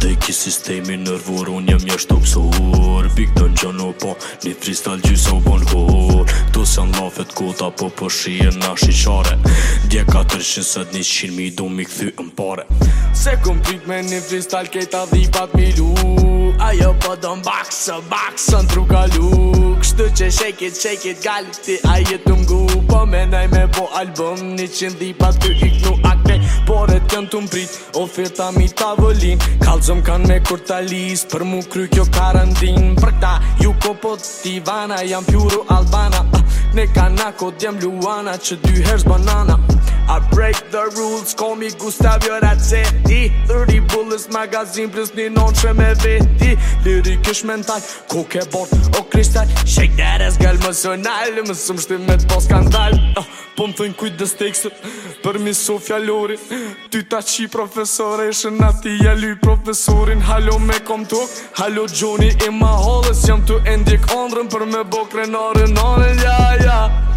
Dhe ki sistemi nërvur Unë jam jashtë oksor Big të në po, Një freestyle gjysë o bon hor Tu se në lafet kota Po po shije në shiqare Dje 400 së dni 100 mi do mi këthy në pare Se këm pik me një freestyle Kejta dhipat mi lur Ajo po do mbaksë, mbaksë në tru kalu Shtu që shake it, shake it, ti aje të mgu Po menaj me po album, një qëndi pa të iknu akte Por e të në të mprit, ofir mi tavolin Kalzëm kanë me kur talis, për mu kry kjo karantin Për këta, ju ko po të tivana, jam pjuru albana ah, Ne kanako, djem luana, që dy herës banana rules Call me Gustav jo Rajeti 30 bullets magazin plus një non që me veti Lirik ish mental, KOKE bort o kristal Shake that ass gal mësional Më shtim me t'po skandal uh, Po më thën kujt dhe stakesit Për mi so fjallori Ty ta qi profesore Shë na ti profesorin Halo me kom tuk Halo GJONI e ma hollës Jam tu endjek ondrën Për me bo krenore nonen Ja, ja